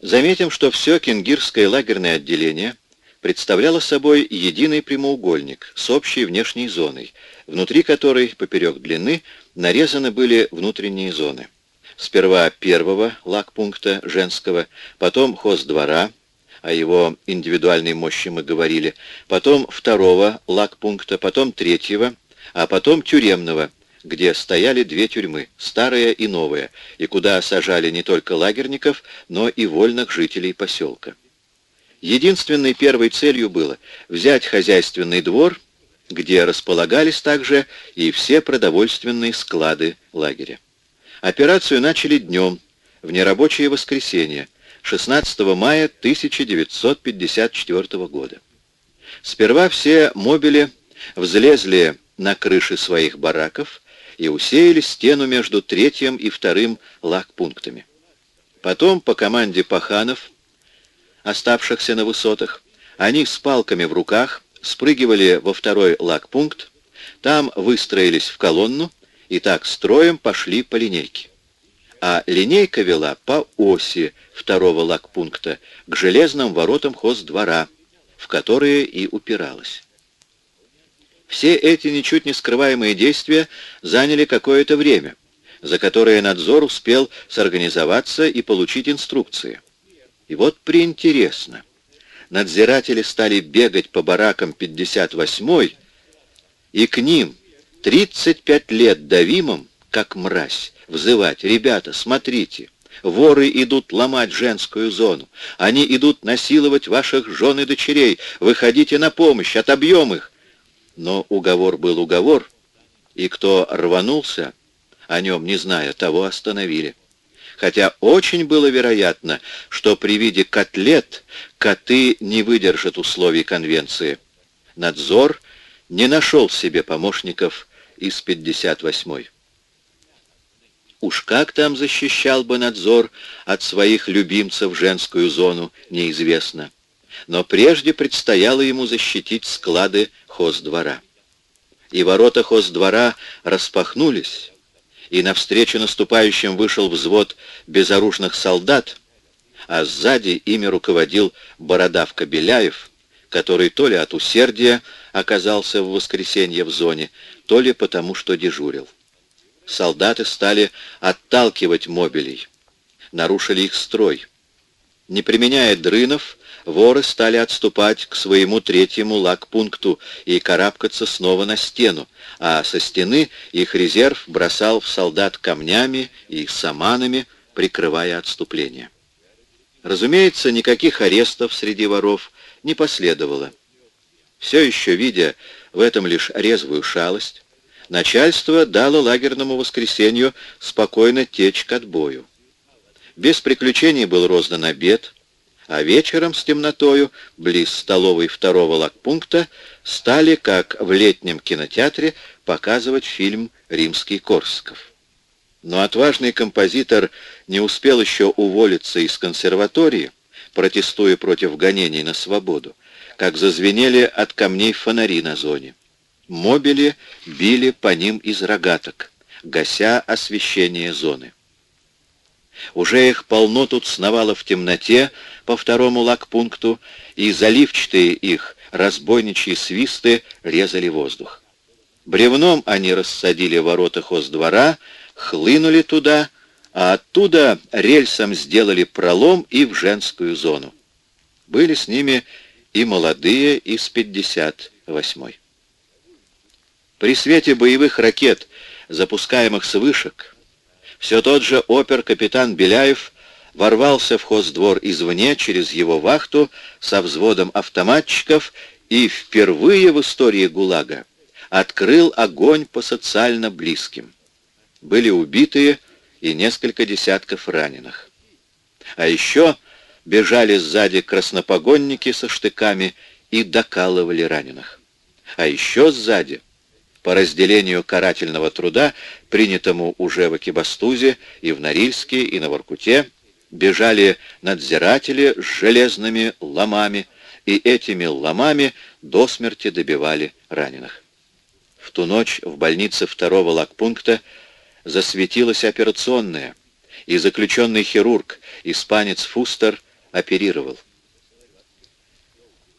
Заметим, что все кенгирское лагерное отделение представляло собой единый прямоугольник с общей внешней зоной, внутри которой, поперек длины, нарезаны были внутренние зоны. Сперва первого лагпункта женского, потом хоздвора, о его индивидуальной мощи мы говорили, потом второго лагпункта, потом третьего, а потом тюремного, где стояли две тюрьмы, старая и новая, и куда сажали не только лагерников, но и вольных жителей поселка. Единственной первой целью было взять хозяйственный двор, где располагались также и все продовольственные склады лагеря. Операцию начали днем, в нерабочее воскресенье, 16 мая 1954 года. Сперва все мобили взлезли на крыши своих бараков и усеяли стену между третьим и вторым лагпунктами. Потом по команде паханов, оставшихся на высотах, они с палками в руках спрыгивали во второй лагпункт, там выстроились в колонну и так строем пошли по линейке а линейка вела по оси второго лагпункта к железным воротам хоздвора, в которые и упиралась. Все эти ничуть не скрываемые действия заняли какое-то время, за которое надзор успел сорганизоваться и получить инструкции. И вот приинтересно. Надзиратели стали бегать по баракам 58-й, и к ним 35 лет давимым, как мразь, взывать, «Ребята, смотрите, воры идут ломать женскую зону, они идут насиловать ваших жен и дочерей, выходите на помощь, отобьем их». Но уговор был уговор, и кто рванулся, о нем не зная, того остановили. Хотя очень было вероятно, что при виде котлет коты не выдержат условий конвенции. Надзор не нашел себе помощников из 58-й. Уж как там защищал бы надзор от своих любимцев женскую зону, неизвестно. Но прежде предстояло ему защитить склады хоздвора. И ворота хоздвора распахнулись, и навстречу наступающим вышел взвод безоружных солдат, а сзади ими руководил бородавка Беляев, который то ли от усердия оказался в воскресенье в зоне, то ли потому, что дежурил солдаты стали отталкивать мобилей, нарушили их строй. Не применяя дрынов, воры стали отступать к своему третьему лагпункту и карабкаться снова на стену, а со стены их резерв бросал в солдат камнями и саманами, прикрывая отступление. Разумеется, никаких арестов среди воров не последовало. Все еще видя в этом лишь резвую шалость, начальство дало лагерному воскресенью спокойно течь к отбою. Без приключений был роздан обед, а вечером с темнотою, близ столовой второго лагпункта, стали, как в летнем кинотеатре, показывать фильм «Римский Корсков». Но отважный композитор не успел еще уволиться из консерватории, протестуя против гонений на свободу, как зазвенели от камней фонари на зоне. Мобили били по ним из рогаток, гася освещение зоны. Уже их полно тут сновало в темноте по второму лагпункту, и заливчатые их разбойничьи свисты резали воздух. Бревном они рассадили ворота хоздвора, хлынули туда, а оттуда рельсом сделали пролом и в женскую зону. Были с ними и молодые из 58-й. При свете боевых ракет, запускаемых с вышек, все тот же опер-капитан Беляев ворвался в хоздвор извне через его вахту со взводом автоматчиков и впервые в истории ГУЛАГа открыл огонь по социально близким. Были убитые и несколько десятков раненых. А еще бежали сзади краснопогонники со штыками и докалывали раненых. А еще сзади по разделению карательного труда, принятому уже в Акибастузе и в Норильске, и на Воркуте, бежали надзиратели с железными ломами, и этими ломами до смерти добивали раненых. В ту ночь в больнице второго лагпункта засветилась операционная, и заключенный хирург, испанец Фустер, оперировал.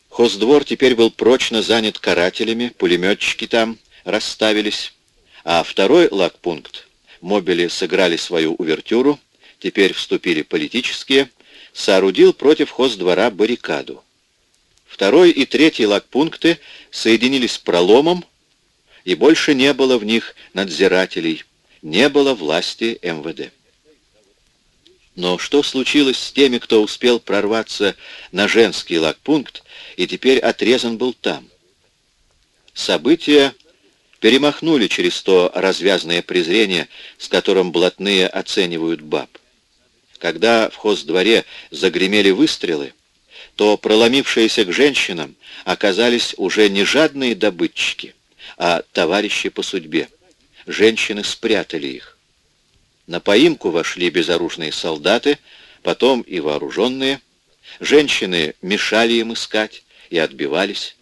Хоздвор теперь был прочно занят карателями, пулеметчики там расставились, а второй лагпункт, мобили сыграли свою увертюру, теперь вступили политические, соорудил против хоздвора баррикаду. Второй и третий лагпункты соединились проломом, и больше не было в них надзирателей, не было власти МВД. Но что случилось с теми, кто успел прорваться на женский лагпункт и теперь отрезан был там? События перемахнули через то развязное презрение, с которым блатные оценивают баб. Когда в хоздворе загремели выстрелы, то проломившиеся к женщинам оказались уже не жадные добытчики, а товарищи по судьбе. Женщины спрятали их. На поимку вошли безоружные солдаты, потом и вооруженные. Женщины мешали им искать и отбивались.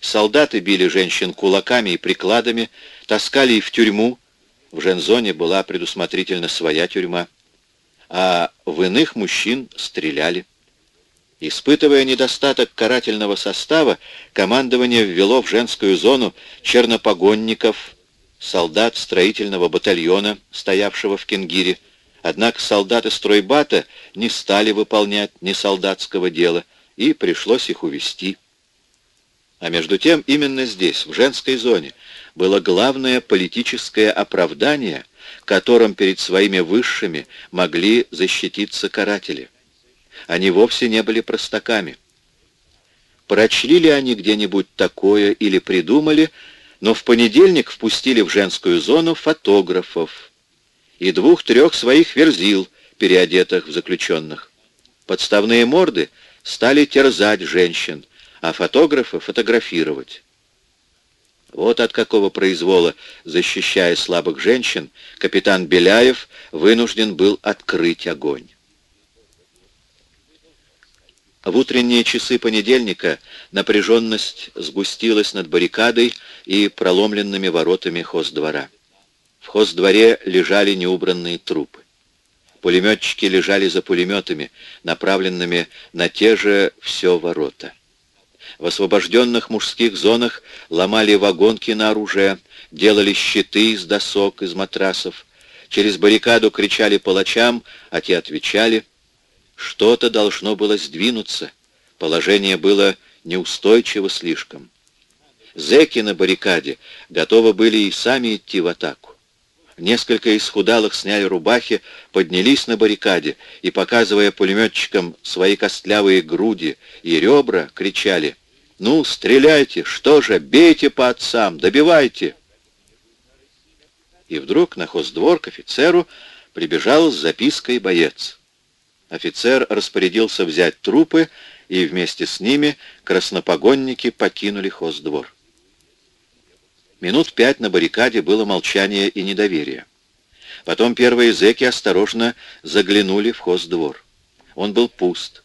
Солдаты били женщин кулаками и прикладами, таскали их в тюрьму. В жензоне была предусмотрительно своя тюрьма. А в иных мужчин стреляли. Испытывая недостаток карательного состава, командование ввело в женскую зону чернопогонников, солдат строительного батальона, стоявшего в Кенгире, однако солдаты стройбата не стали выполнять ни солдатского дела, и пришлось их увести. А между тем именно здесь, в женской зоне, было главное политическое оправдание, которым перед своими высшими могли защититься каратели. Они вовсе не были простаками. Прочли ли они где-нибудь такое или придумали, но в понедельник впустили в женскую зону фотографов и двух-трех своих верзил, переодетых в заключенных. Подставные морды стали терзать женщин, а фотографы фотографировать. Вот от какого произвола, защищая слабых женщин, капитан Беляев вынужден был открыть огонь. В утренние часы понедельника напряженность сгустилась над баррикадой и проломленными воротами хоздвора. В хоздворе лежали неубранные трупы. Пулеметчики лежали за пулеметами, направленными на те же все ворота. В освобожденных мужских зонах ломали вагонки на оружие, делали щиты из досок, из матрасов. Через баррикаду кричали палачам, а те отвечали — что-то должно было сдвинуться. Положение было неустойчиво слишком. Зеки на баррикаде готовы были и сами идти в атаку. Несколько исхудалых сняли рубахи, поднялись на баррикаде и, показывая пулеметчикам свои костлявые груди и ребра, кричали «Ну, стреляйте! Что же, бейте по отцам! Добивайте!» И вдруг на хоздвор к офицеру прибежал с запиской боец. Офицер распорядился взять трупы, и вместе с ними краснопогонники покинули хоздвор. Минут пять на баррикаде было молчание и недоверие. Потом первые зэки осторожно заглянули в хоздвор. Он был пуст.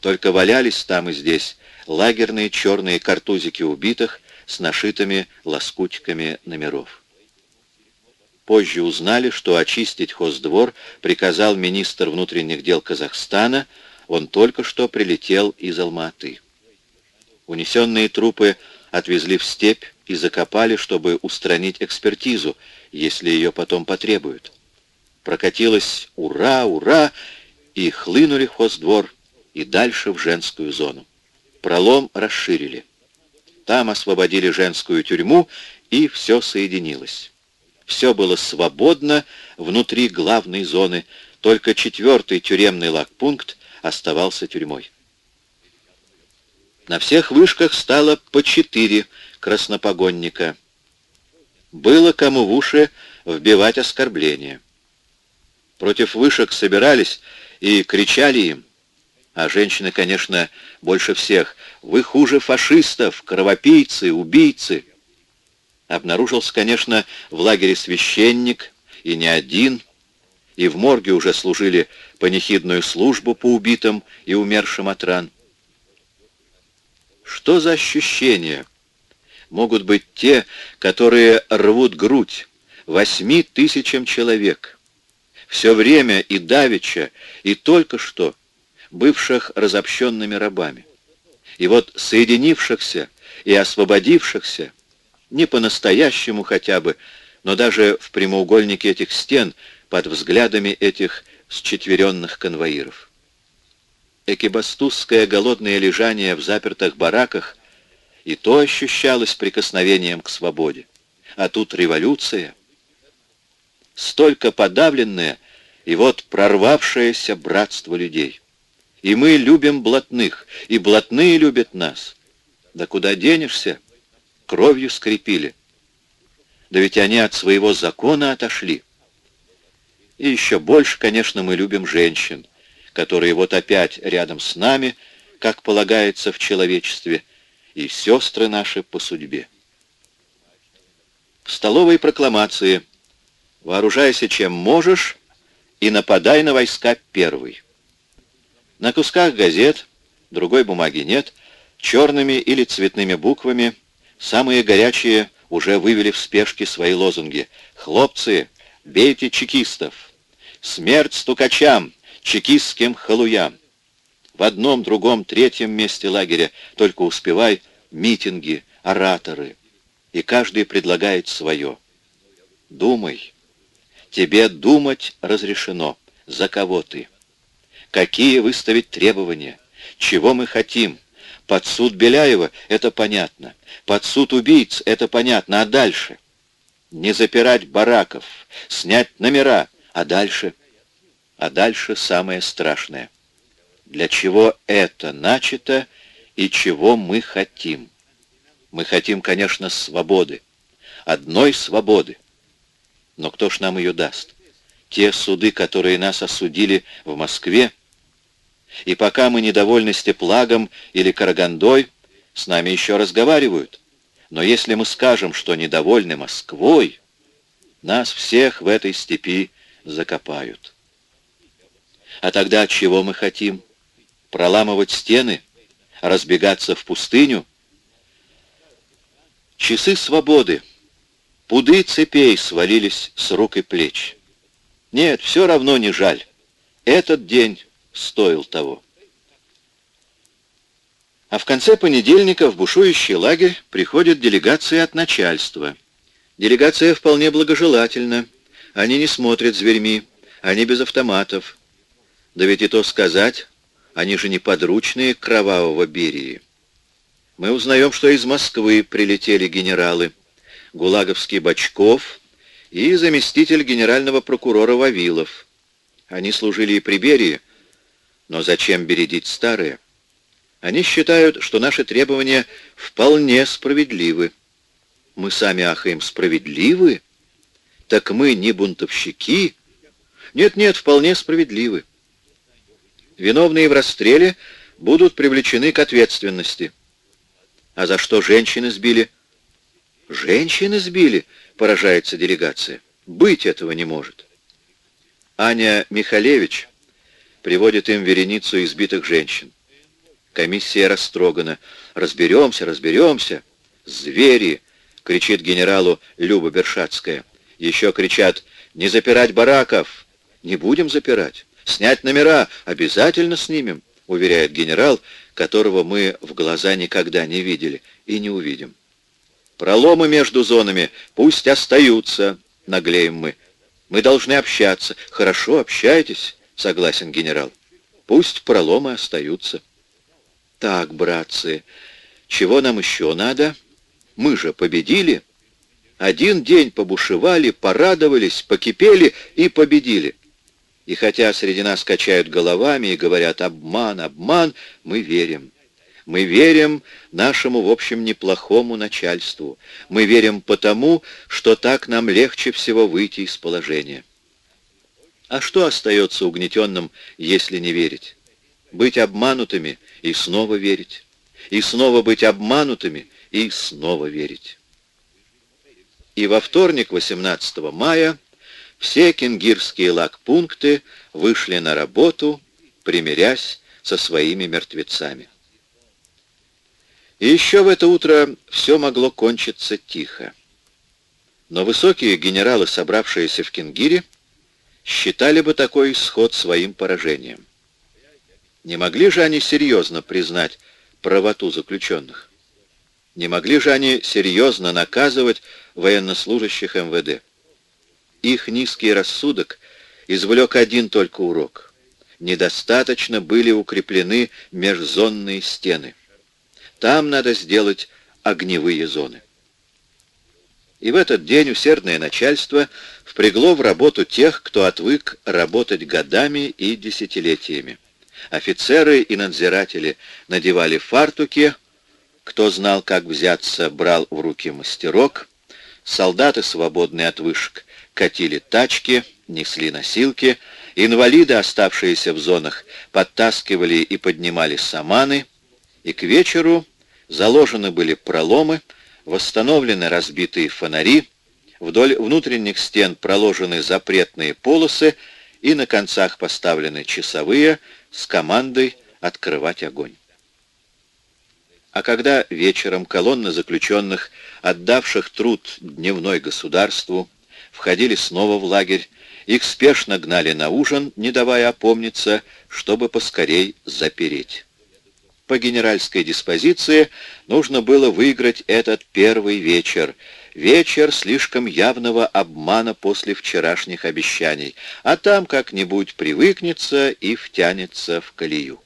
Только валялись там и здесь лагерные черные картузики убитых с нашитыми лоскутиками номеров. Позже узнали, что очистить хоздвор приказал министр внутренних дел Казахстана, он только что прилетел из Алматы. Унесенные трупы отвезли в степь и закопали, чтобы устранить экспертизу, если ее потом потребуют. Прокатилось «Ура! Ура!» и хлынули в хоздвор и дальше в женскую зону. Пролом расширили. Там освободили женскую тюрьму, и все соединилось. Все было свободно внутри главной зоны, только четвертый тюремный лагпункт оставался тюрьмой. На всех вышках стало по четыре краснопогонника. Было кому в уши вбивать оскорбления. Против вышек собирались и кричали им, а женщины, конечно, больше всех, «Вы хуже фашистов, кровопийцы, убийцы!» Обнаружился, конечно, в лагере священник, и не один, и в морге уже служили панихидную службу по убитым и умершим от ран. Что за ощущения могут быть те, которые рвут грудь восьми тысячам человек? Все время и давеча, и только что бывших разобщенными рабами. И вот соединившихся и освободившихся, не по-настоящему хотя бы, но даже в прямоугольнике этих стен, под взглядами этих счетверенных конвоиров. Экибастузское голодное лежание в запертых бараках и то ощущалось прикосновением к свободе. А тут революция. Столько подавленное и вот прорвавшееся братство людей. И мы любим блатных, и блатные любят нас. Да куда денешься? Кровью скрепили. Да ведь они от своего закона отошли. И еще больше, конечно, мы любим женщин, которые вот опять рядом с нами, как полагается в человечестве, и сестры наши по судьбе. В столовой прокламации «Вооружайся чем можешь и нападай на войска первый». На кусках газет, другой бумаги нет, черными или цветными буквами самые горячие уже вывели в спешке свои лозунги. «Хлопцы, бейте чекистов! Смерть стукачам, чекистским халуям!» В одном, другом, третьем месте лагеря только успевай митинги, ораторы. И каждый предлагает свое. Думай. Тебе думать разрешено. За кого ты? Какие выставить требования? Чего мы хотим? Под суд Беляева — это понятно. Под суд убийц — это понятно. А дальше? Не запирать бараков, снять номера. А дальше? А дальше самое страшное. Для чего это начато и чего мы хотим? Мы хотим, конечно, свободы. Одной свободы. Но кто ж нам ее даст? Те суды, которые нас осудили в Москве, и пока мы недовольны Степлагом или Карагандой, с нами еще разговаривают. Но если мы скажем, что недовольны Москвой, нас всех в этой степи закопают. А тогда чего мы хотим? Проламывать стены? Разбегаться в пустыню? Часы свободы, пуды цепей свалились с рук и плеч. Нет, все равно не жаль. Этот день стоил того. А в конце понедельника в бушующий лагерь приходит делегация от начальства. Делегация вполне благожелательна. Они не смотрят зверьми, они без автоматов. Да ведь и то сказать, они же не подручные кровавого Берии. Мы узнаем, что из Москвы прилетели генералы. Гулаговский Бочков и заместитель генерального прокурора Вавилов. Они служили и при Берии, но зачем бередить старые? Они считают, что наши требования вполне справедливы. Мы сами ахаем справедливы? Так мы не бунтовщики? Нет-нет, вполне справедливы. Виновные в расстреле будут привлечены к ответственности. А за что женщины сбили? Женщины сбили, поражается делегация. Быть этого не может. Аня Михалевич приводит им вереницу избитых женщин. Комиссия растрогана. «Разберемся, разберемся!» «Звери!» — кричит генералу Люба Бершатская. Еще кричат «Не запирать бараков!» «Не будем запирать! Снять номера! Обязательно снимем!» — уверяет генерал, которого мы в глаза никогда не видели и не увидим. «Проломы между зонами пусть остаются!» — наглеем мы. «Мы должны общаться. Хорошо, общайтесь!» Согласен генерал. Пусть проломы остаются. Так, братцы, чего нам еще надо? Мы же победили. Один день побушевали, порадовались, покипели и победили. И хотя среди нас качают головами и говорят «обман, обман», мы верим. Мы верим нашему, в общем, неплохому начальству. Мы верим потому, что так нам легче всего выйти из положения. А что остается угнетенным, если не верить? Быть обманутыми и снова верить. И снова быть обманутыми и снова верить. И во вторник, 18 мая, все кенгирские лагпункты вышли на работу, примирясь со своими мертвецами. И еще в это утро все могло кончиться тихо. Но высокие генералы, собравшиеся в Кенгире, считали бы такой исход своим поражением. Не могли же они серьезно признать правоту заключенных? Не могли же они серьезно наказывать военнослужащих МВД? Их низкий рассудок извлек один только урок. Недостаточно были укреплены межзонные стены. Там надо сделать огневые зоны. И в этот день усердное начальство впрягло в работу тех, кто отвык работать годами и десятилетиями. Офицеры и надзиратели надевали фартуки, кто знал, как взяться, брал в руки мастерок, солдаты, свободные от вышек, катили тачки, несли носилки, инвалиды, оставшиеся в зонах, подтаскивали и поднимали саманы, и к вечеру заложены были проломы, восстановлены разбитые фонари, вдоль внутренних стен проложены запретные полосы и на концах поставлены часовые с командой открывать огонь. А когда вечером колонны заключенных, отдавших труд дневной государству, входили снова в лагерь, их спешно гнали на ужин, не давая опомниться, чтобы поскорей запереть. По генеральской диспозиции нужно было выиграть этот первый вечер, вечер слишком явного обмана после вчерашних обещаний, а там как-нибудь привыкнется и втянется в колею.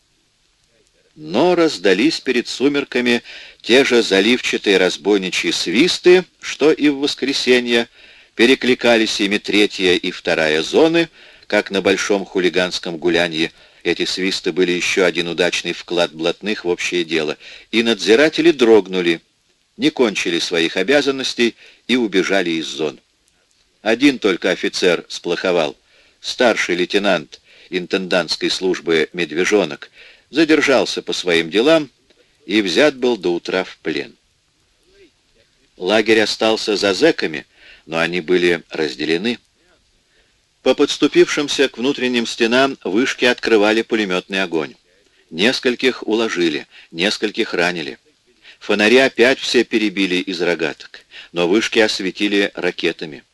Но раздались перед сумерками те же заливчатые разбойничьи свисты, что и в воскресенье, перекликались ими третья и вторая зоны, как на большом хулиганском гулянье, эти свисты были еще один удачный вклад блатных в общее дело, и надзиратели дрогнули, не кончили своих обязанностей и убежали из зон. Один только офицер сплоховал, старший лейтенант интендантской службы «Медвежонок», задержался по своим делам и взят был до утра в плен. Лагерь остался за зэками, но они были разделены. По подступившимся к внутренним стенам вышки открывали пулеметный огонь. Нескольких уложили, нескольких ранили. Фонари опять все перебили из рогаток, но вышки осветили ракетами.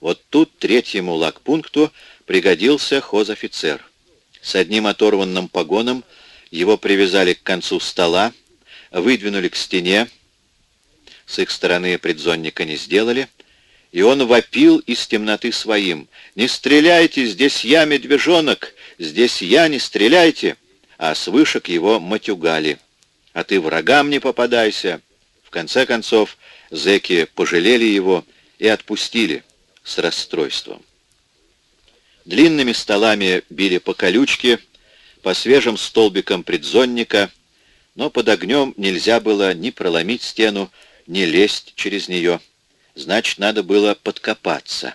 Вот тут третьему лагпункту пригодился хозофицер. С одним оторванным погоном его привязали к концу стола, выдвинули к стене, с их стороны предзонника не сделали, и он вопил из темноты своим. «Не стреляйте, здесь я, медвежонок! Здесь я, не стреляйте!» А с вышек его матюгали. «А ты врагам не попадайся!» В конце концов, зэки пожалели его и отпустили с расстройством. Длинными столами били по колючке, по свежим столбикам предзонника, но под огнем нельзя было ни проломить стену, ни лезть через нее значит, надо было подкопаться.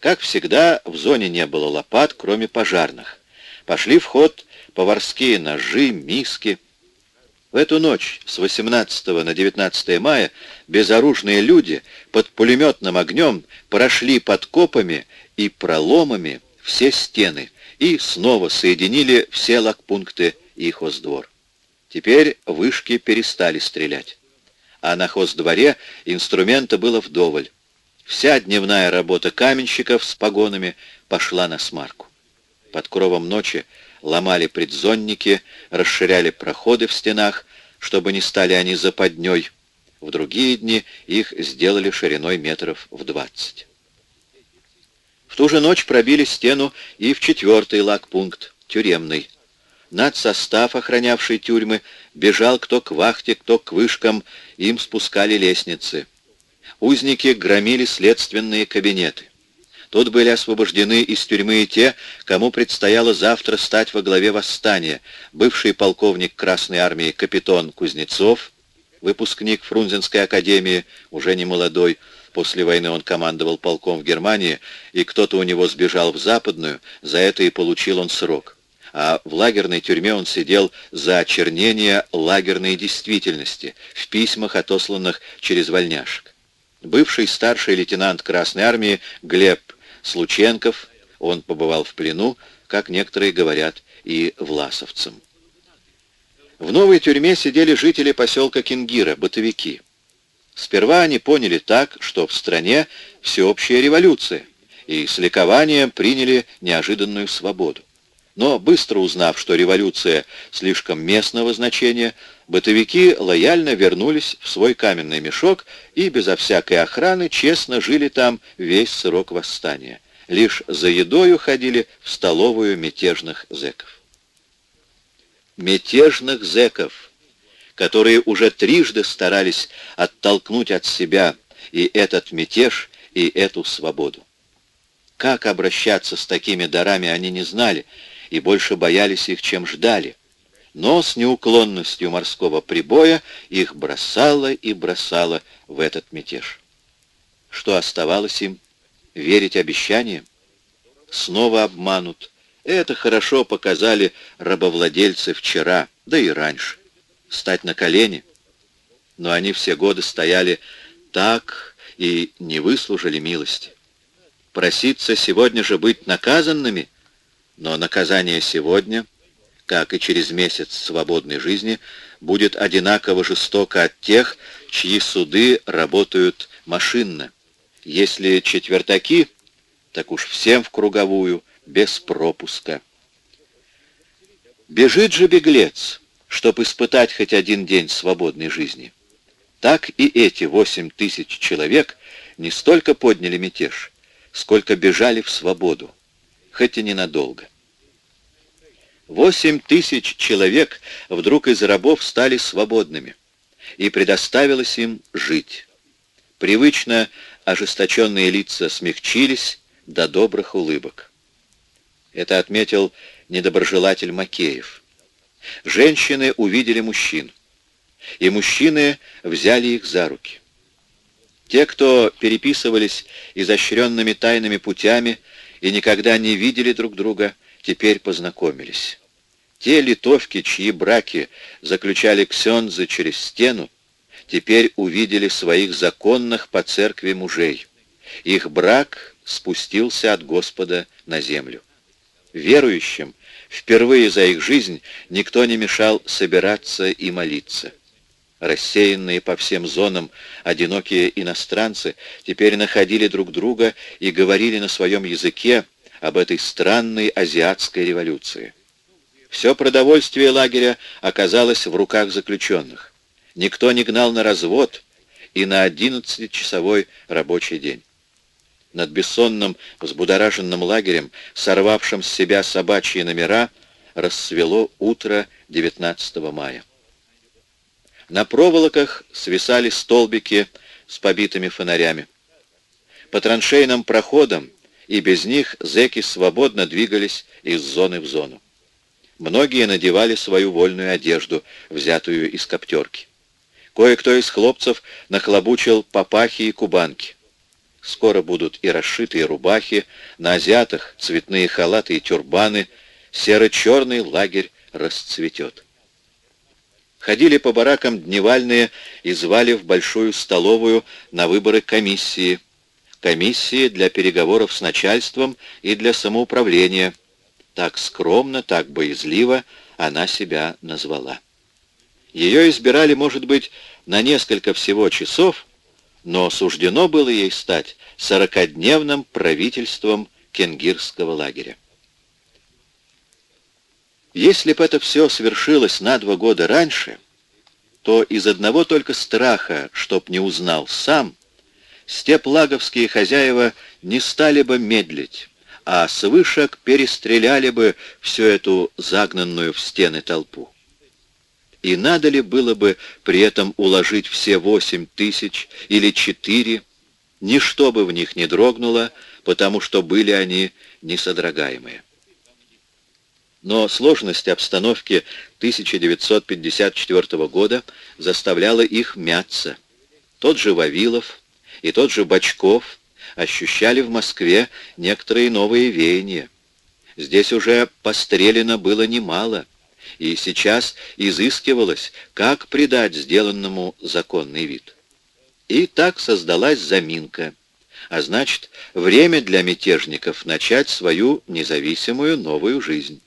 Как всегда, в зоне не было лопат, кроме пожарных. Пошли в ход поварские ножи, миски. В эту ночь с 18 на 19 мая безоружные люди под пулеметным огнем прошли подкопами и проломами все стены и снова соединили все лагпункты и хоздвор. Теперь вышки перестали стрелять а на хоздворе инструмента было вдоволь. Вся дневная работа каменщиков с погонами пошла на смарку. Под кровом ночи ломали предзонники, расширяли проходы в стенах, чтобы не стали они западней. В другие дни их сделали шириной метров в двадцать. В ту же ночь пробили стену и в четвертый лагпункт, тюремный. Над состав, охранявший тюрьмы, бежал кто к вахте, кто к вышкам, им спускали лестницы. Узники громили следственные кабинеты. Тут были освобождены из тюрьмы и те, кому предстояло завтра стать во главе восстания. Бывший полковник Красной Армии капитан Кузнецов, выпускник Фрунзенской академии, уже не молодой, после войны он командовал полком в Германии, и кто-то у него сбежал в Западную, за это и получил он срок а в лагерной тюрьме он сидел за очернение лагерной действительности в письмах, отосланных через вольняшек. Бывший старший лейтенант Красной Армии Глеб Слученков, он побывал в плену, как некоторые говорят, и власовцам. В новой тюрьме сидели жители поселка Кингира, бытовики. Сперва они поняли так, что в стране всеобщая революция, и с ликованием приняли неожиданную свободу. Но быстро узнав, что революция слишком местного значения, бытовики лояльно вернулись в свой каменный мешок и безо всякой охраны честно жили там весь срок восстания. Лишь за едой ходили в столовую мятежных зэков. Мятежных зэков, которые уже трижды старались оттолкнуть от себя и этот мятеж, и эту свободу. Как обращаться с такими дарами они не знали, и больше боялись их, чем ждали. Но с неуклонностью морского прибоя их бросало и бросало в этот мятеж. Что оставалось им? Верить обещаниям? Снова обманут. Это хорошо показали рабовладельцы вчера, да и раньше. Стать на колени. Но они все годы стояли так и не выслужили милости. Проситься сегодня же быть наказанными — но наказание сегодня, как и через месяц свободной жизни, будет одинаково жестоко от тех, чьи суды работают машинно. Если четвертаки, так уж всем в круговую, без пропуска. Бежит же беглец, чтоб испытать хоть один день свободной жизни. Так и эти восемь тысяч человек не столько подняли мятеж, сколько бежали в свободу хоть и ненадолго. Восемь тысяч человек вдруг из рабов стали свободными, и предоставилось им жить. Привычно ожесточенные лица смягчились до добрых улыбок. Это отметил недоброжелатель Макеев. Женщины увидели мужчин, и мужчины взяли их за руки. Те, кто переписывались изощренными тайными путями, и никогда не видели друг друга, теперь познакомились. Те литовки, чьи браки заключали ксензы через стену, теперь увидели своих законных по церкви мужей. Их брак спустился от Господа на землю. Верующим впервые за их жизнь никто не мешал собираться и молиться. Рассеянные по всем зонам одинокие иностранцы теперь находили друг друга и говорили на своем языке об этой странной азиатской революции. Все продовольствие лагеря оказалось в руках заключенных. Никто не гнал на развод и на 11-часовой рабочий день. Над бессонным, взбудораженным лагерем, сорвавшим с себя собачьи номера, расцвело утро 19 мая. На проволоках свисали столбики с побитыми фонарями. По траншейным проходам и без них зэки свободно двигались из зоны в зону. Многие надевали свою вольную одежду, взятую из коптерки. Кое-кто из хлопцев нахлобучил папахи и кубанки. Скоро будут и расшитые рубахи, на азиатах цветные халаты и тюрбаны, серо-черный лагерь расцветет. Ходили по баракам дневальные и звали в большую столовую на выборы комиссии. Комиссии для переговоров с начальством и для самоуправления. Так скромно, так боязливо она себя назвала. Ее избирали, может быть, на несколько всего часов, но суждено было ей стать сорокодневным правительством кенгирского лагеря. Если бы это все свершилось на два года раньше, то из одного только страха, чтоб не узнал сам, степлаговские хозяева не стали бы медлить, а с вышек перестреляли бы всю эту загнанную в стены толпу. И надо ли было бы при этом уложить все восемь тысяч или четыре, ничто бы в них не дрогнуло, потому что были они несодрогаемые но сложность обстановки 1954 года заставляла их мяться. Тот же Вавилов и тот же Бочков ощущали в Москве некоторые новые веяния. Здесь уже пострелено было немало, и сейчас изыскивалось, как придать сделанному законный вид. И так создалась заминка, а значит, время для мятежников начать свою независимую новую жизнь.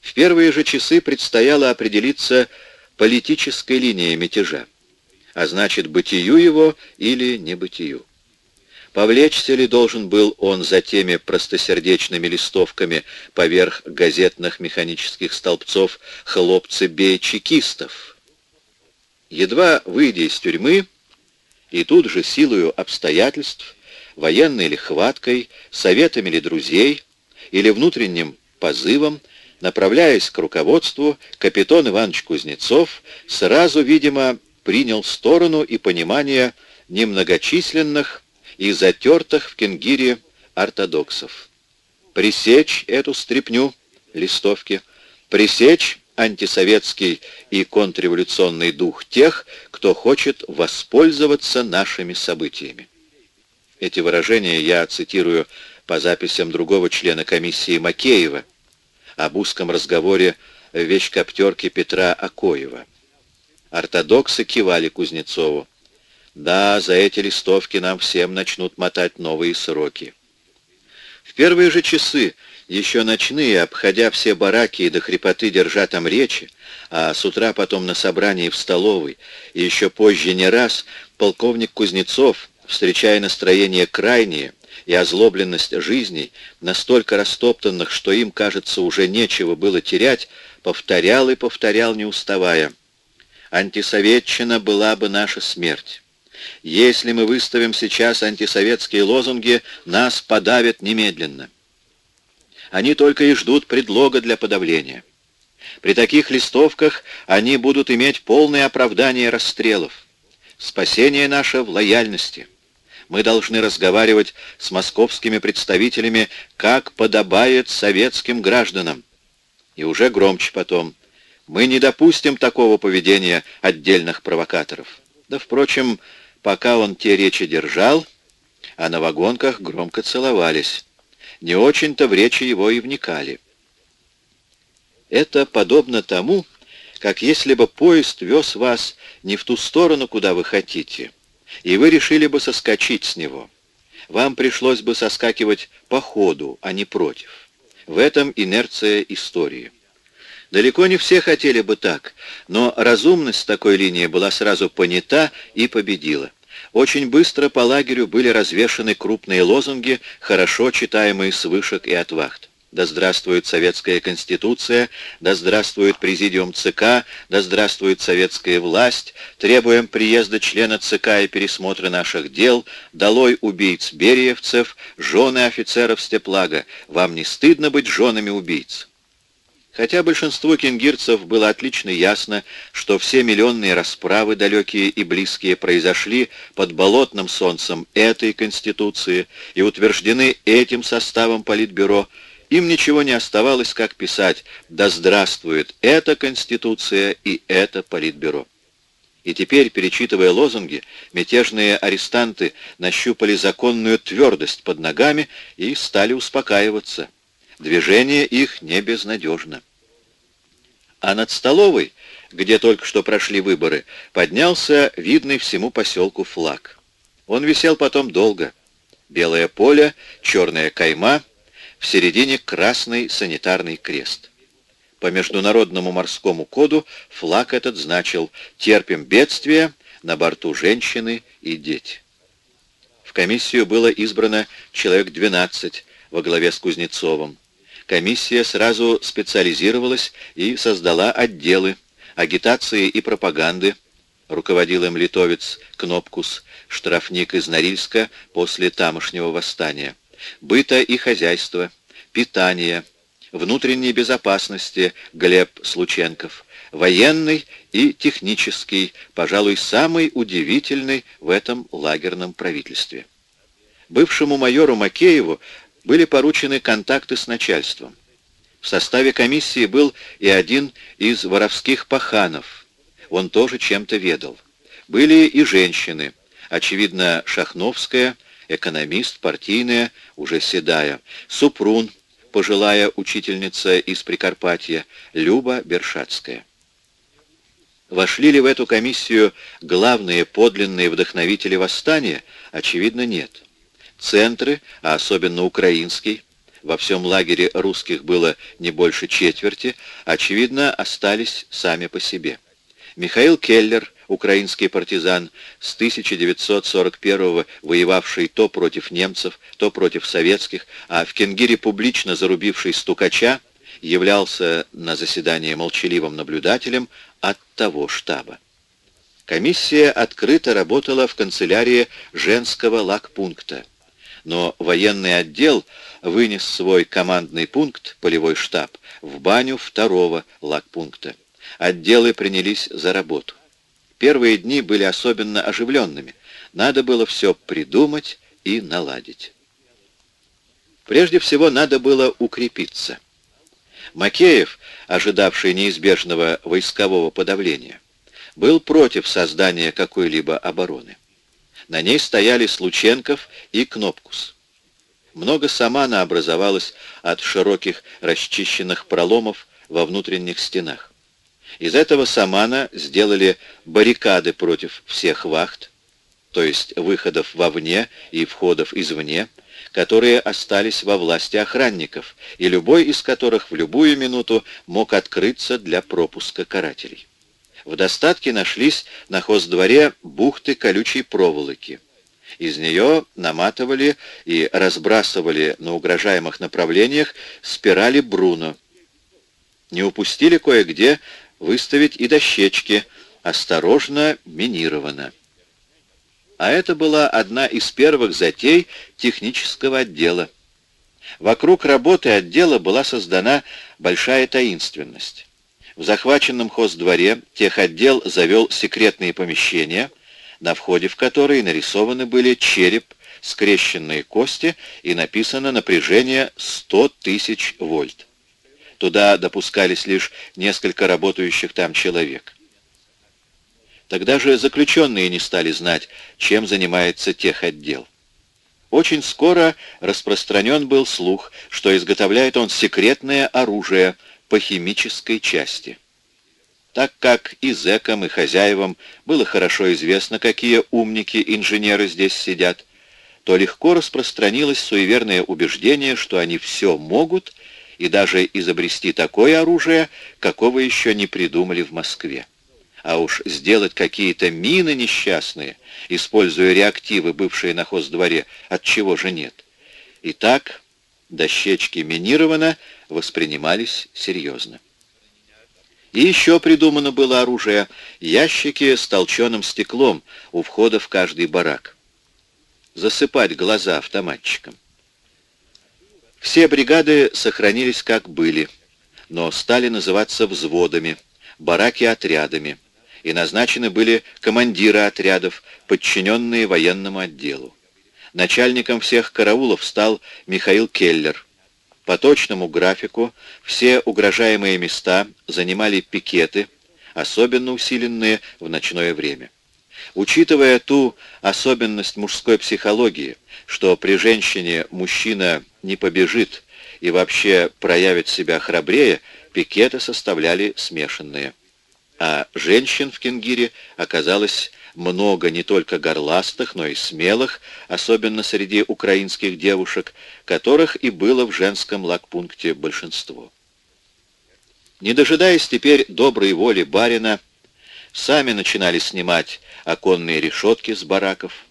В первые же часы предстояло определиться политической линией мятежа, а значит, бытию его или небытию. Повлечься ли должен был он за теми простосердечными листовками поверх газетных механических столбцов «Хлопцы, бей чекистов»? Едва выйдя из тюрьмы, и тут же силою обстоятельств, военной ли хваткой, советами ли друзей или внутренним позывом, направляясь к руководству, капитан Иванович Кузнецов сразу, видимо, принял сторону и понимание немногочисленных и затертых в Кенгире ортодоксов. Пресечь эту стряпню, листовки, пресечь антисоветский и контрреволюционный дух тех, кто хочет воспользоваться нашими событиями. Эти выражения я цитирую по записям другого члена комиссии Макеева об узком разговоре в вечкоптерке Петра Акоева. Ортодоксы кивали Кузнецову. Да, за эти листовки нам всем начнут мотать новые сроки. В первые же часы, еще ночные, обходя все бараки и до хрипоты держа там речи, а с утра потом на собрании в столовой, и еще позже не раз, полковник Кузнецов, встречая настроение крайнее и озлобленность жизней, настолько растоптанных, что им, кажется, уже нечего было терять, повторял и повторял, не уставая. «Антисоветчина была бы наша смерть». Если мы выставим сейчас антисоветские лозунги, нас подавят немедленно. Они только и ждут предлога для подавления. При таких листовках они будут иметь полное оправдание расстрелов. Спасение наше в лояльности. Мы должны разговаривать с московскими представителями, как подобает советским гражданам. И уже громче потом. Мы не допустим такого поведения отдельных провокаторов. Да, впрочем, Пока он те речи держал, а на вагонках громко целовались. Не очень-то в речи его и вникали. Это подобно тому, как если бы поезд вез вас не в ту сторону, куда вы хотите, и вы решили бы соскочить с него. Вам пришлось бы соскакивать по ходу, а не против. В этом инерция истории. Далеко не все хотели бы так, но разумность такой линии была сразу понята и победила. Очень быстро по лагерю были развешаны крупные лозунги, хорошо читаемые с вышек и от вахт. Да здравствует Советская Конституция, да здравствует Президиум ЦК, да здравствует советская власть, требуем приезда члена ЦК и пересмотра наших дел, долой убийц бериевцев, жены офицеров Степлага, вам не стыдно быть женами убийц? Хотя большинству кенгирцев было отлично ясно, что все миллионные расправы, далекие и близкие, произошли под болотным солнцем этой Конституции и утверждены этим составом Политбюро, им ничего не оставалось, как писать «Да здравствует эта Конституция и это Политбюро». И теперь, перечитывая лозунги, мятежные арестанты нащупали законную твердость под ногами и стали успокаиваться. Движение их не безнадежно. А над столовой, где только что прошли выборы, поднялся видный всему поселку флаг. Он висел потом долго. Белое поле, черная кайма, в середине красный санитарный крест. По международному морскому коду флаг этот значил «Терпим бедствие, на борту женщины и дети». В комиссию было избрано человек 12 во главе с Кузнецовым комиссия сразу специализировалась и создала отделы агитации и пропаганды, руководил им литовец Кнопкус, штрафник из Норильска после тамошнего восстания, быта и хозяйства, питания, внутренней безопасности Глеб Слученков, военный и технический, пожалуй, самый удивительный в этом лагерном правительстве. Бывшему майору Макееву были поручены контакты с начальством. В составе комиссии был и один из воровских паханов. Он тоже чем-то ведал. Были и женщины. Очевидно, Шахновская, экономист, партийная, уже седая. Супрун, пожилая учительница из Прикарпатья, Люба Бершатская. Вошли ли в эту комиссию главные подлинные вдохновители восстания? Очевидно, нет. Центры, а особенно украинский, во всем лагере русских было не больше четверти, очевидно, остались сами по себе. Михаил Келлер, украинский партизан, с 1941 воевавший то против немцев, то против советских, а в Кенгире публично зарубивший стукача, являлся на заседании молчаливым наблюдателем от того штаба. Комиссия открыто работала в канцелярии женского лагпункта, но военный отдел вынес свой командный пункт, полевой штаб, в баню второго лагпункта. Отделы принялись за работу. Первые дни были особенно оживленными. Надо было все придумать и наладить. Прежде всего, надо было укрепиться. Макеев, ожидавший неизбежного войскового подавления, был против создания какой-либо обороны. На ней стояли Слученков и Кнопкус. Много самана образовалось от широких расчищенных проломов во внутренних стенах. Из этого самана сделали баррикады против всех вахт, то есть выходов вовне и входов извне, которые остались во власти охранников, и любой из которых в любую минуту мог открыться для пропуска карателей. В достатке нашлись на хоздворе бухты колючей проволоки. Из нее наматывали и разбрасывали на угрожаемых направлениях спирали Бруно. Не упустили кое-где выставить и дощечки «Осторожно, минировано». А это была одна из первых затей технического отдела. Вокруг работы отдела была создана большая таинственность. В захваченном хоздворе техотдел завел секретные помещения, на входе в которые нарисованы были череп, скрещенные кости и написано напряжение 100 тысяч вольт. Туда допускались лишь несколько работающих там человек. Тогда же заключенные не стали знать, чем занимается техотдел. Очень скоро распространен был слух, что изготовляет он секретное оружие по химической части. Так как и зэкам, и хозяевам было хорошо известно, какие умники-инженеры здесь сидят, то легко распространилось суеверное убеждение, что они все могут и даже изобрести такое оружие, какого еще не придумали в Москве а уж сделать какие-то мины несчастные, используя реактивы, бывшие на хоздворе, от чего же нет. И так дощечки минировано воспринимались серьезно. И еще придумано было оружие — ящики с толченым стеклом у входа в каждый барак. Засыпать глаза автоматчикам. Все бригады сохранились как были, но стали называться взводами, бараки отрядами — и назначены были командиры отрядов, подчиненные военному отделу. Начальником всех караулов стал Михаил Келлер. По точному графику все угрожаемые места занимали пикеты, особенно усиленные в ночное время. Учитывая ту особенность мужской психологии, что при женщине мужчина не побежит и вообще проявит себя храбрее, пикеты составляли смешанные а женщин в Кенгире оказалось много не только горластых, но и смелых, особенно среди украинских девушек, которых и было в женском лагпункте большинство. Не дожидаясь теперь доброй воли барина, сами начинали снимать оконные решетки с бараков.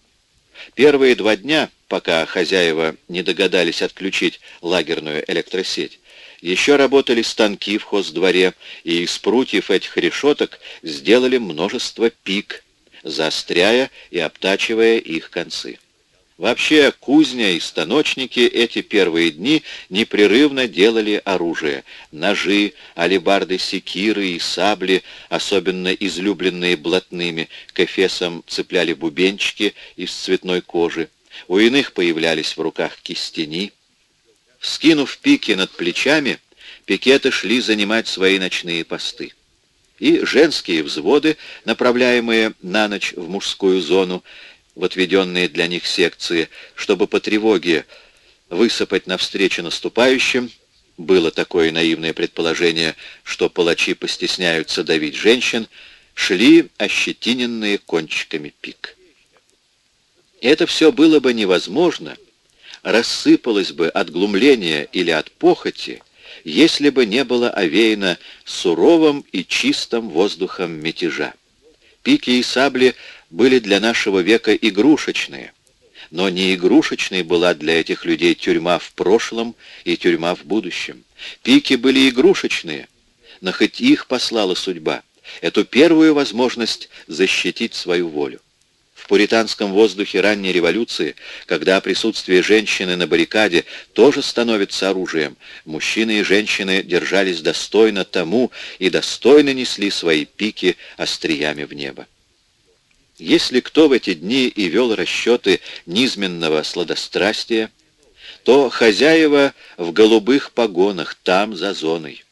Первые два дня, пока хозяева не догадались отключить лагерную электросеть, еще работали станки в хоздворе, и из прутьев этих решеток сделали множество пик, заостряя и обтачивая их концы. Вообще, кузня и станочники эти первые дни непрерывно делали оружие. Ножи, алебарды, секиры и сабли, особенно излюбленные блатными, к эфесам цепляли бубенчики из цветной кожи. У иных появлялись в руках кистени. Скинув пики над плечами, пикеты шли занимать свои ночные посты. И женские взводы, направляемые на ночь в мужскую зону, в отведенные для них секции, чтобы по тревоге высыпать навстречу наступающим, было такое наивное предположение, что палачи постесняются давить женщин, шли ощетиненные кончиками пик. Это все было бы невозможно — рассыпалась бы от глумления или от похоти, если бы не было овеяно суровым и чистым воздухом мятежа. Пики и сабли были для нашего века игрушечные, но не игрушечной была для этих людей тюрьма в прошлом и тюрьма в будущем. Пики были игрушечные, но хоть их послала судьба, эту первую возможность защитить свою волю. Пуританском воздухе ранней революции, когда присутствие женщины на баррикаде тоже становится оружием, мужчины и женщины держались достойно тому и достойно несли свои пики остриями в небо. Если кто в эти дни и вел расчеты низменного сладострастия, то хозяева в голубых погонах там, за зоной.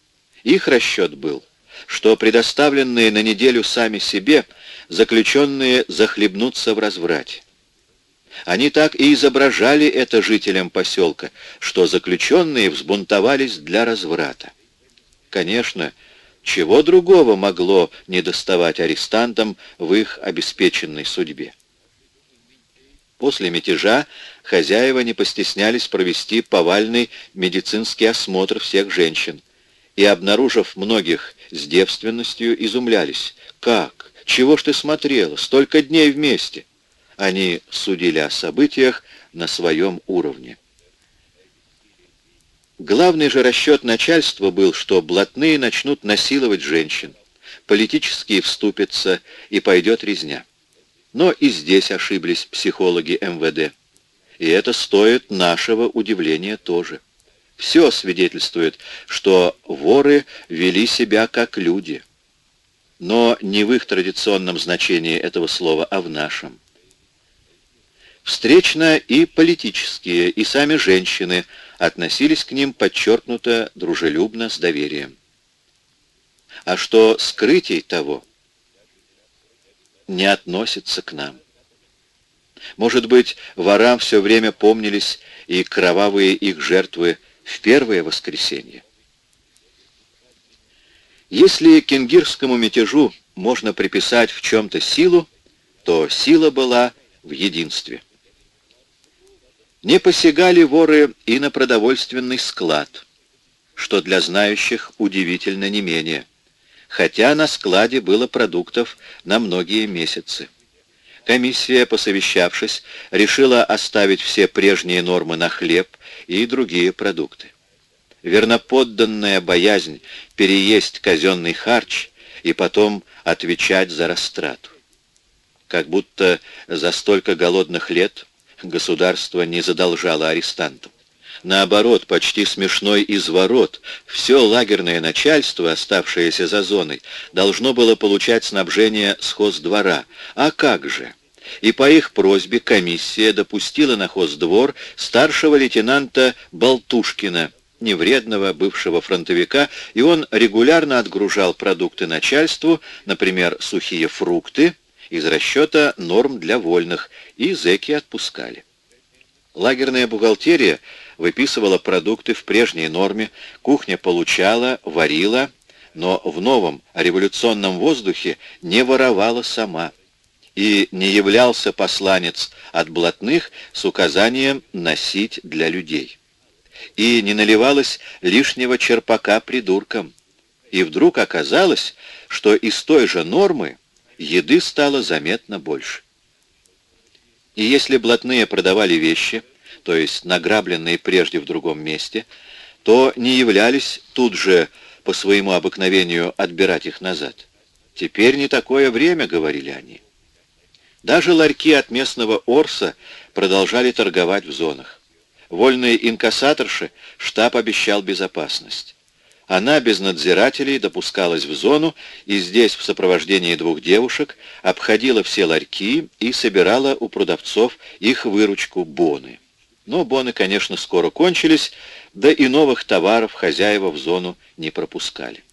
Их расчет был, что предоставленные на неделю сами себе, заключенные захлебнутся в разврате. Они так и изображали это жителям поселка, что заключенные взбунтовались для разврата. Конечно, чего другого могло не доставать арестантам в их обеспеченной судьбе? После мятежа хозяева не постеснялись провести повальный медицинский осмотр всех женщин и, обнаружив многих с девственностью, изумлялись. «Как? Чего ж ты смотрела? Столько дней вместе!» Они судили о событиях на своем уровне. Главный же расчет начальства был, что блатные начнут насиловать женщин, политические вступятся и пойдет резня. Но и здесь ошиблись психологи МВД. И это стоит нашего удивления тоже. Все свидетельствует, что воры вели себя как люди. Но не в их традиционном значении этого слова, а в нашем. Встречно и политические, и сами женщины относились к ним подчеркнуто дружелюбно, с доверием. А что скрытий того не относится к нам. Может быть, ворам все время помнились и кровавые их жертвы в первое воскресенье. Если кенгирскому мятежу можно приписать в чем-то силу, то сила была в единстве. Не посягали воры и на продовольственный склад, что для знающих удивительно не менее, хотя на складе было продуктов на многие месяцы. Комиссия, посовещавшись, решила оставить все прежние нормы на хлеб и другие продукты. Верноподданная боязнь переесть казенный харч и потом отвечать за растрату. Как будто за столько голодных лет государство не задолжало арестантам. Наоборот, почти смешной изворот. Все лагерное начальство, оставшееся за зоной, должно было получать снабжение с хоздвора. А как же? И по их просьбе комиссия допустила на хоздвор старшего лейтенанта Болтушкина, невредного бывшего фронтовика, и он регулярно отгружал продукты начальству, например, сухие фрукты, из расчета норм для вольных, и зэки отпускали. Лагерная бухгалтерия выписывала продукты в прежней норме, кухня получала, варила, но в новом революционном воздухе не воровала сама. И не являлся посланец от блатных с указанием носить для людей. И не наливалось лишнего черпака придуркам. И вдруг оказалось, что из той же нормы еды стало заметно больше. И если блатные продавали вещи, то есть награбленные прежде в другом месте, то не являлись тут же по своему обыкновению отбирать их назад. «Теперь не такое время», — говорили они. Даже ларьки от местного Орса продолжали торговать в зонах. Вольные инкассаторши штаб обещал безопасность. Она без надзирателей допускалась в зону и здесь в сопровождении двух девушек обходила все ларьки и собирала у продавцов их выручку боны. Но боны, конечно, скоро кончились, да и новых товаров хозяева в зону не пропускали.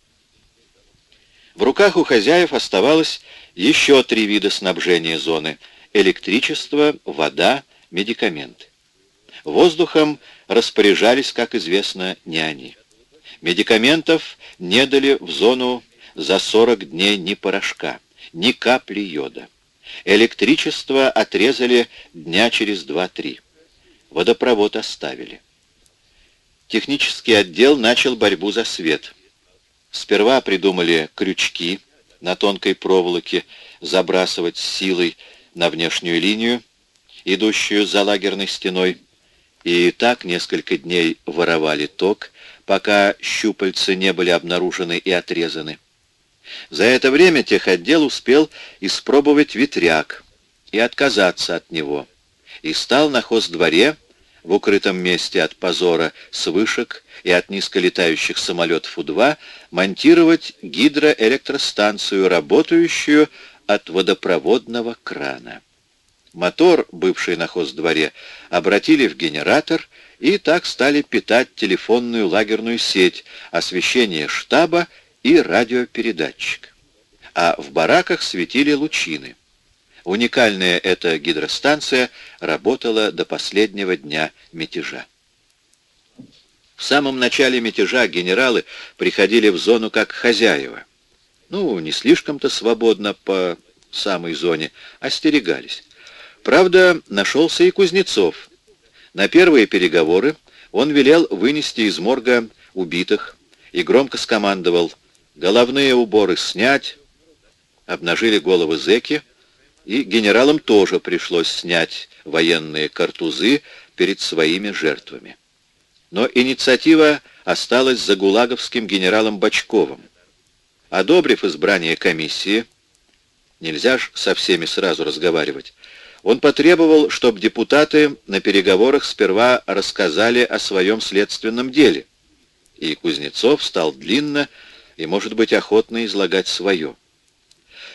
В руках у хозяев оставалось еще три вида снабжения зоны — электричество, вода, медикаменты. Воздухом распоряжались, как известно, не они. Медикаментов не дали в зону за 40 дней ни порошка, ни капли йода. Электричество отрезали дня через 2-3. Водопровод оставили. Технический отдел начал борьбу за свет. Сперва придумали крючки, на тонкой проволоке забрасывать силой на внешнюю линию, идущую за лагерной стеной, и так несколько дней воровали ток, пока щупальца не были обнаружены и отрезаны. За это время техотдел успел испробовать ветряк и отказаться от него, и стал на хоздворе в укрытом месте от позора с вышек и от низколетающих самолетов У-2 монтировать гидроэлектростанцию, работающую от водопроводного крана. Мотор, бывший на хоздворе, обратили в генератор и так стали питать телефонную лагерную сеть, освещение штаба и радиопередатчик. А в бараках светили лучины. Уникальная эта гидростанция работала до последнего дня мятежа. В самом начале мятежа генералы приходили в зону как хозяева. Ну, не слишком-то свободно по самой зоне, остерегались. Правда, нашелся и Кузнецов. На первые переговоры он велел вынести из морга убитых и громко скомандовал «Головные уборы снять!» Обнажили головы зэки, и генералам тоже пришлось снять военные картузы перед своими жертвами. Но инициатива осталась за гулаговским генералом Бочковым. Одобрив избрание комиссии, нельзя ж со всеми сразу разговаривать, он потребовал, чтобы депутаты на переговорах сперва рассказали о своем следственном деле, и Кузнецов стал длинно и, может быть, охотно излагать свое.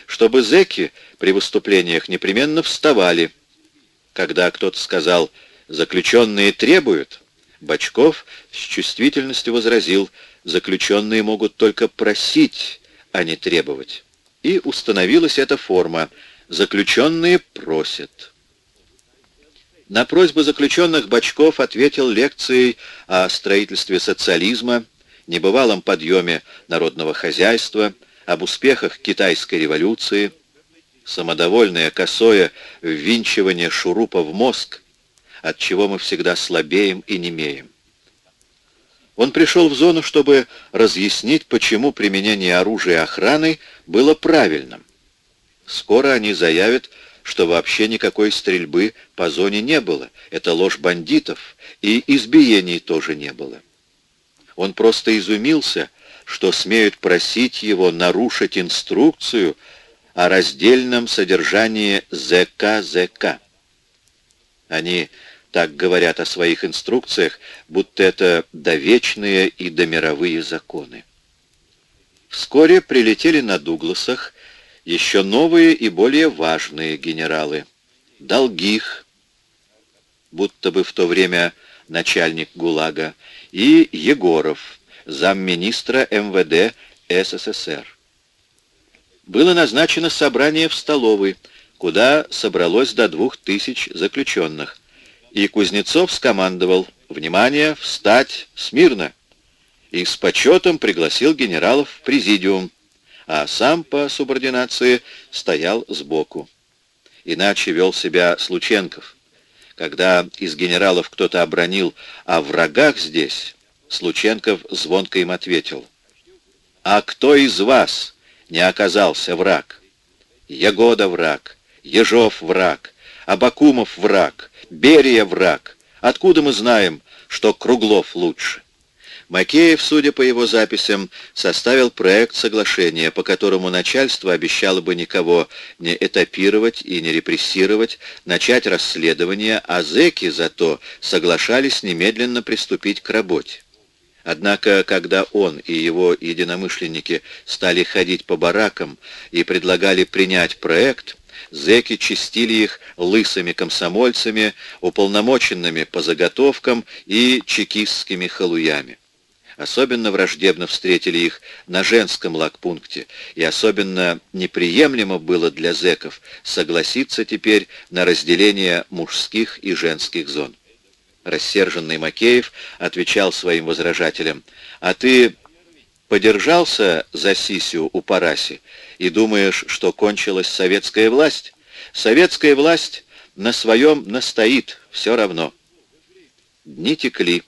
Чтобы зэки при выступлениях непременно вставали. Когда кто-то сказал «заключенные требуют», Бочков с чувствительностью возразил «заключенные могут только просить, а не требовать». И установилась эта форма «заключенные просят». На просьбы заключенных Бочков ответил лекцией о строительстве социализма, небывалом подъеме народного хозяйства, об успехах китайской революции, самодовольное косое ввинчивание шурупа в мозг, от чего мы всегда слабеем и немеем. Он пришел в зону, чтобы разъяснить, почему применение оружия охраны было правильным. Скоро они заявят, что вообще никакой стрельбы по зоне не было, это ложь бандитов, и избиений тоже не было. Он просто изумился, что смеют просить его нарушить инструкцию о раздельном содержании ЗК-ЗК. Они так говорят о своих инструкциях, будто это довечные и домировые законы. Вскоре прилетели на Дугласах еще новые и более важные генералы. Долгих, будто бы в то время начальник ГУЛАГа, и Егоров, замминистра МВД СССР. Было назначено собрание в столовой, куда собралось до двух тысяч заключенных, и Кузнецов скомандовал «Внимание! Встать! Смирно!» и с почетом пригласил генералов в президиум, а сам по субординации стоял сбоку. Иначе вел себя Слученков. Когда из генералов кто-то обронил о врагах здесь, Слученков звонко им ответил. «А кто из вас не оказался враг? Ягода враг, Ежов враг, Абакумов враг, Берия враг. Откуда мы знаем, что Круглов лучше? Макеев, судя по его записям, составил проект соглашения, по которому начальство обещало бы никого не этапировать и не репрессировать, начать расследование, а зэки зато соглашались немедленно приступить к работе. Однако, когда он и его единомышленники стали ходить по баракам и предлагали принять проект, зэки чистили их лысыми комсомольцами, уполномоченными по заготовкам и чекистскими халуями. Особенно враждебно встретили их на женском лагпункте, и особенно неприемлемо было для зэков согласиться теперь на разделение мужских и женских зон. Рассерженный Макеев отвечал своим возражателям, «А ты подержался за Сисю у Параси и думаешь, что кончилась советская власть? Советская власть на своем настоит, все равно. Дни текли,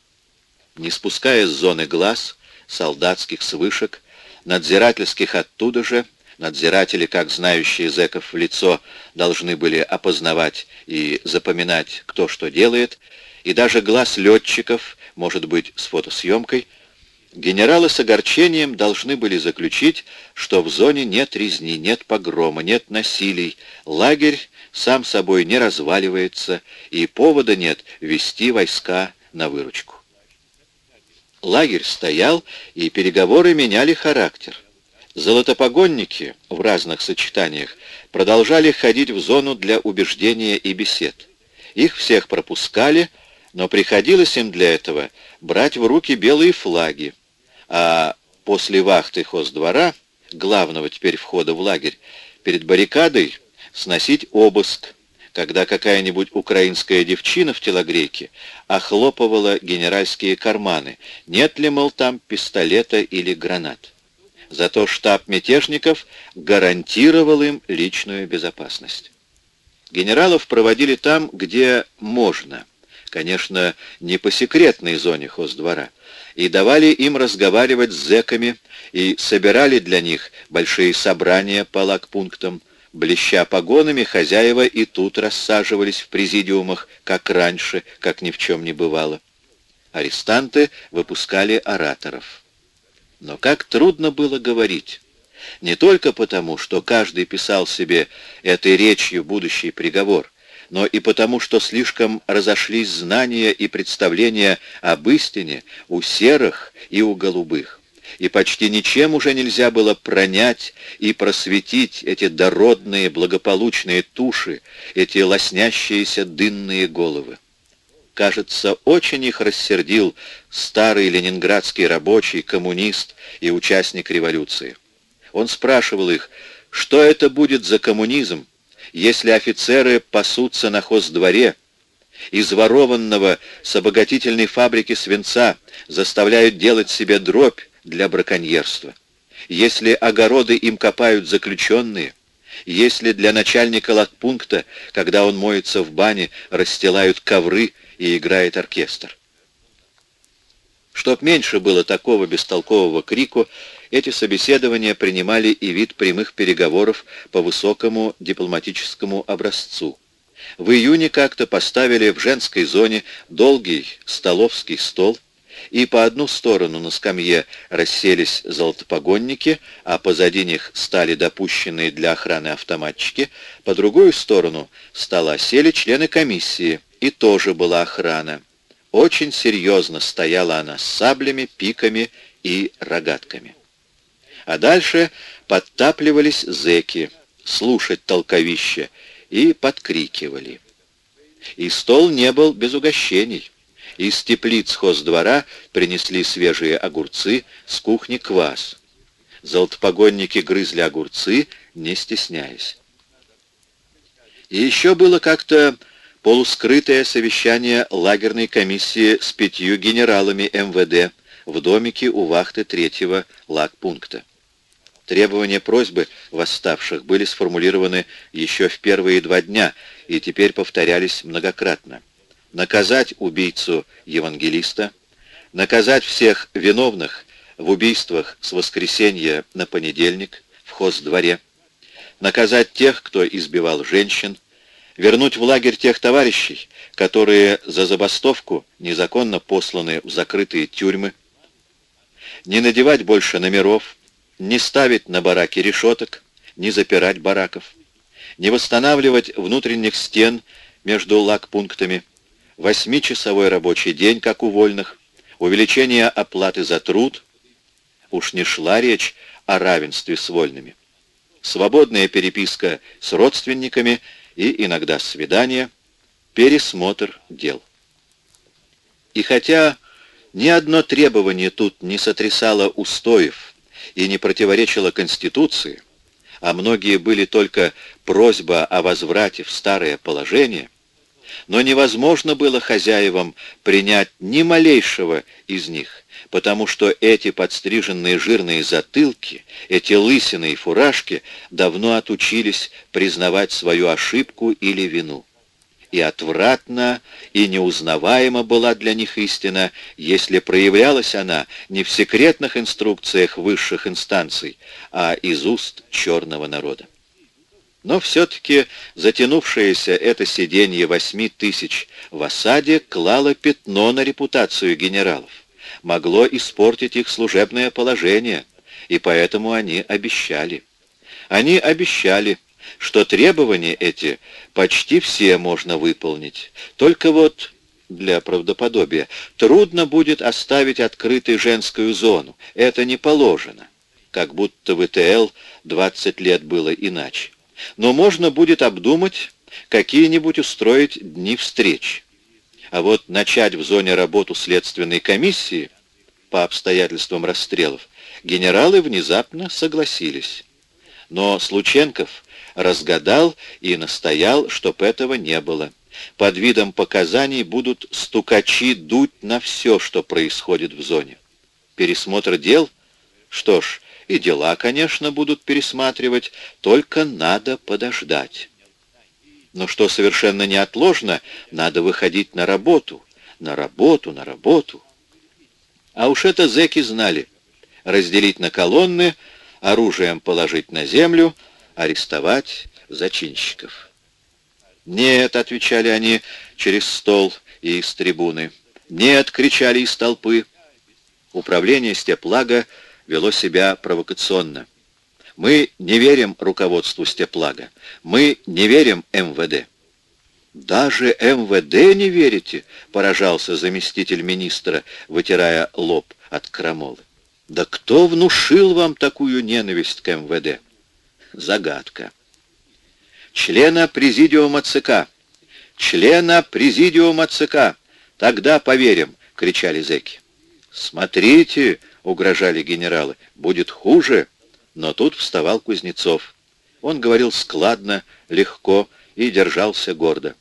не спуская с зоны глаз, солдатских с вышек, надзирательских оттуда же, Надзиратели, как знающие зэков в лицо, должны были опознавать и запоминать, кто что делает, и даже глаз летчиков, может быть, с фотосъемкой, генералы с огорчением должны были заключить, что в зоне нет резни, нет погрома, нет насилий, лагерь сам собой не разваливается, и повода нет вести войска на выручку. Лагерь стоял, и переговоры меняли характер. Золотопогонники в разных сочетаниях продолжали ходить в зону для убеждения и бесед. Их всех пропускали, но приходилось им для этого брать в руки белые флаги, а после вахты хоздвора, главного теперь входа в лагерь, перед баррикадой сносить обыск, когда какая-нибудь украинская девчина в телогрейке охлопывала генеральские карманы, нет ли, мол, там пистолета или гранат. Зато штаб мятежников гарантировал им личную безопасность. Генералов проводили там, где можно, конечно, не по секретной зоне хоздвора, и давали им разговаривать с зэками и собирали для них большие собрания по лагпунктам. Блеща погонами, хозяева и тут рассаживались в президиумах, как раньше, как ни в чем не бывало. Арестанты выпускали ораторов. Но как трудно было говорить. Не только потому, что каждый писал себе этой речью будущий приговор, но и потому, что слишком разошлись знания и представления об истине у серых и у голубых. И почти ничем уже нельзя было пронять и просветить эти дородные благополучные туши, эти лоснящиеся дынные головы. Кажется, очень их рассердил старый ленинградский рабочий, коммунист и участник революции. Он спрашивал их, что это будет за коммунизм, если офицеры пасутся на хоздворе, из ворованного с обогатительной фабрики свинца заставляют делать себе дробь для браконьерства, если огороды им копают заключенные, если для начальника лагпункта, когда он моется в бане, расстилают ковры и играет оркестр. Чтоб меньше было такого бестолкового крику, эти собеседования принимали и вид прямых переговоров по высокому дипломатическому образцу. В июне как-то поставили в женской зоне долгий столовский стол, и по одну сторону на скамье расселись золотопогонники, а позади них стали допущенные для охраны автоматчики, по другую сторону стола сели члены комиссии, и тоже была охрана. Очень серьезно стояла она с саблями, пиками и рогатками. А дальше подтапливались зеки, слушать толковище, и подкрикивали. И стол не был без угощений. Из теплиц хоздвора принесли свежие огурцы, с кухни квас. Золотопогонники грызли огурцы, не стесняясь. И еще было как-то полускрытое совещание лагерной комиссии с пятью генералами МВД в домике у вахты третьего лагпункта. Требования просьбы восставших были сформулированы еще в первые два дня и теперь повторялись многократно наказать убийцу евангелиста, наказать всех виновных в убийствах с воскресенья на понедельник в хоздворе, наказать тех, кто избивал женщин, вернуть в лагерь тех товарищей, которые за забастовку незаконно посланы в закрытые тюрьмы, не надевать больше номеров, не ставить на бараки решеток, не запирать бараков, не восстанавливать внутренних стен между лагпунктами, восьмичасовой рабочий день, как у вольных, увеличение оплаты за труд, уж не шла речь о равенстве с вольными, свободная переписка с родственниками и иногда свидания, пересмотр дел. И хотя ни одно требование тут не сотрясало устоев и не противоречило Конституции, а многие были только просьба о возврате в старое положение, но невозможно было хозяевам принять ни малейшего из них, потому что эти подстриженные жирные затылки, эти лысины и фуражки давно отучились признавать свою ошибку или вину. и отвратна, и неузнаваема была для них истина, если проявлялась она не в секретных инструкциях высших инстанций, а из уст черного народа. Но все-таки затянувшееся это сиденье восьми тысяч в осаде клало пятно на репутацию генералов, могло испортить их служебное положение, и поэтому они обещали. Они обещали, что требования эти почти все можно выполнить. Только вот для правдоподобия трудно будет оставить открытой женскую зону. Это не положено. Как будто в ИТЛ 20 лет было иначе. Но можно будет обдумать, какие-нибудь устроить дни встреч. А вот начать в зоне работу следственной комиссии по обстоятельствам расстрелов генералы внезапно согласились. Но Слученков разгадал и настоял, чтоб этого не было. Под видом показаний будут стукачи дуть на все, что происходит в зоне. Пересмотр дел? Что ж, и дела, конечно, будут пересматривать, только надо подождать. Но что совершенно неотложно, надо выходить на работу, на работу, на работу. А уж это зэки знали. Разделить на колонны, оружием положить на землю, арестовать зачинщиков. «Нет», — отвечали они через стол и из трибуны. «Нет», — кричали из толпы. Управление Степлага вело себя провокационно. Мы не верим руководству Степлага. Мы не верим МВД. «Даже МВД не верите?» — поражался заместитель министра, вытирая лоб от крамолы. «Да кто внушил вам такую ненависть к МВД?» Загадка. «Члена президиума ЦК! Члена президиума ЦК! Тогда поверим!» — кричали зэки. «Смотрите!» Угрожали генералы. «Будет хуже!» Но тут вставал Кузнецов. Он говорил складно, легко и держался гордо.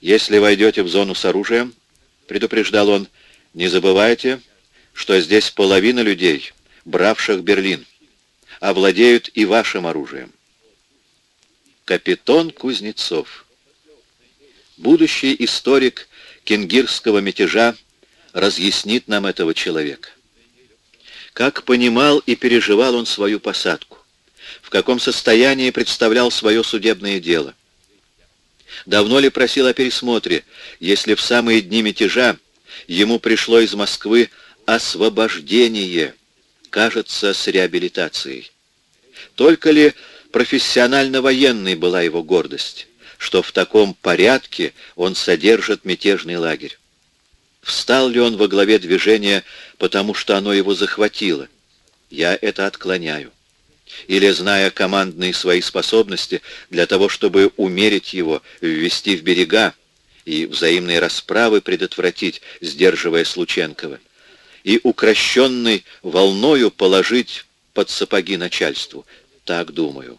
«Если войдете в зону с оружием, — предупреждал он, — не забывайте, что здесь половина людей, бравших Берлин, овладеют и вашим оружием». Капитан Кузнецов. Будущий историк кенгирского мятежа разъяснит нам этого человека как понимал и переживал он свою посадку, в каком состоянии представлял свое судебное дело. Давно ли просил о пересмотре, если в самые дни мятежа ему пришло из Москвы освобождение, кажется, с реабилитацией. Только ли профессионально-военной была его гордость, что в таком порядке он содержит мятежный лагерь. Встал ли он во главе движения, потому что оно его захватило? Я это отклоняю. Или, зная командные свои способности, для того, чтобы умерить его, ввести в берега и взаимные расправы предотвратить, сдерживая Слученкова, и укращенный волною положить под сапоги начальству. Так думаю.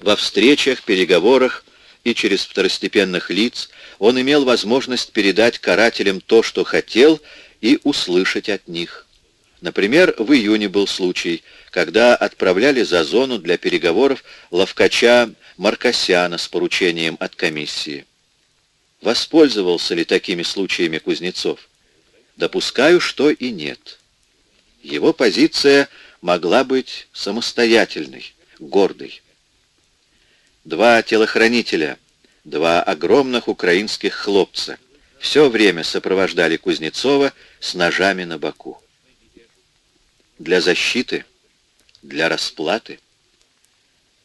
Во встречах, переговорах и через второстепенных лиц он имел возможность передать карателям то, что хотел, и услышать от них. Например, в июне был случай, когда отправляли за зону для переговоров ловкача Маркосяна с поручением от комиссии. Воспользовался ли такими случаями Кузнецов? Допускаю, что и нет. Его позиция могла быть самостоятельной, гордой. Два телохранителя — два огромных украинских хлопца, все время сопровождали Кузнецова с ножами на боку. Для защиты, для расплаты.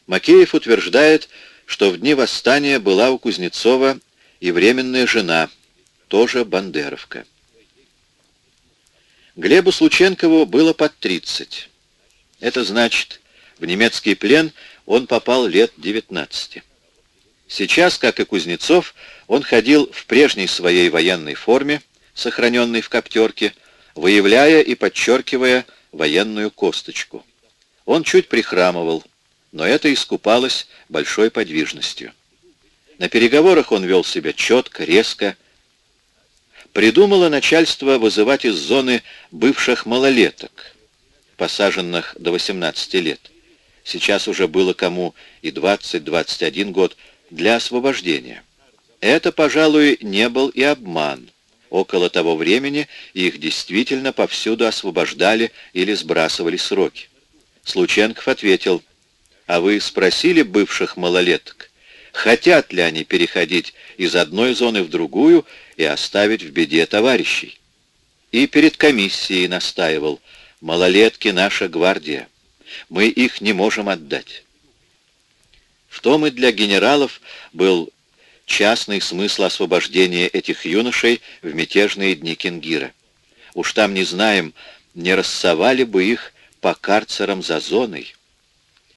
Макеев утверждает, что в дни восстания была у Кузнецова и временная жена, тоже бандеровка. Глебу Слученкову было под 30. Это значит, в немецкий плен он попал лет 19. Сейчас, как и Кузнецов, он ходил в прежней своей военной форме, сохраненной в коптерке, выявляя и подчеркивая военную косточку. Он чуть прихрамывал, но это искупалось большой подвижностью. На переговорах он вел себя четко, резко. Придумало начальство вызывать из зоны бывших малолеток, посаженных до 18 лет. Сейчас уже было кому и 20-21 год, для освобождения. Это, пожалуй, не был и обман. Около того времени их действительно повсюду освобождали или сбрасывали сроки. Слученков ответил, «А вы спросили бывших малолеток, хотят ли они переходить из одной зоны в другую и оставить в беде товарищей?» И перед комиссией настаивал, «Малолетки — наша гвардия, мы их не можем отдать». В том и для генералов был частный смысл освобождения этих юношей в мятежные дни Кингира. Уж там не знаем, не рассовали бы их по карцерам за зоной.